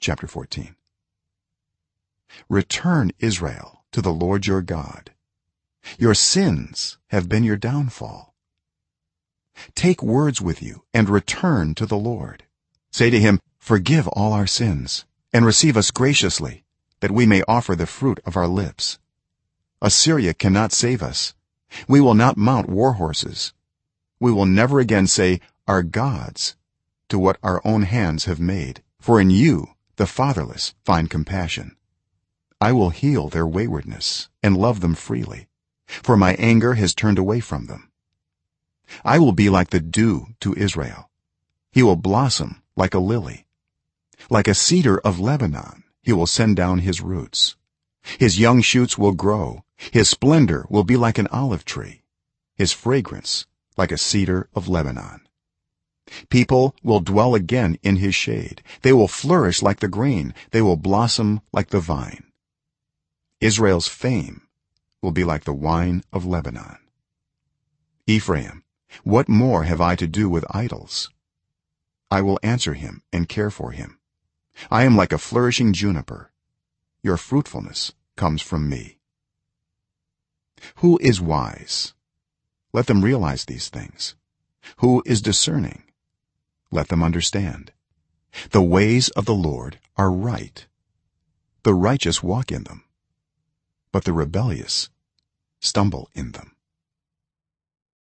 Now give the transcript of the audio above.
chapter 14 return israel to the lord your god. Your sins have been your downfall. Take words with you and return to the lord. Say to him forgive all our sins and receive us graciously that we may offer the fruit of our lips. Assyria cannot save us. We will not mount war horses. We will never again say our gods to what our own hands have made for in you the fatherless find compassion. I will heal their waywardness and love them freely for my anger has turned away from them. I will be like the dew to israel. He will blossom like a lily. Like a cedar of lebanon he will send down his roots. His young shoots will grow. His splendor will be like an olive tree. His fragrance like a cedar of lebanon people will dwell again in his shade. They will flourish like the grain. They will blossom like the vine. Israel's fame will be like the wine of lebanon. Ephraim what more have i to do with idols? I will answer him and care for him. I am like a flourishing juniper. Your fruitfulness comes from me. Who is wise? Let them realize these things. Who is discerning let them understand. The ways of the lord are right. The righteous walk in them but the rebellious stumble in them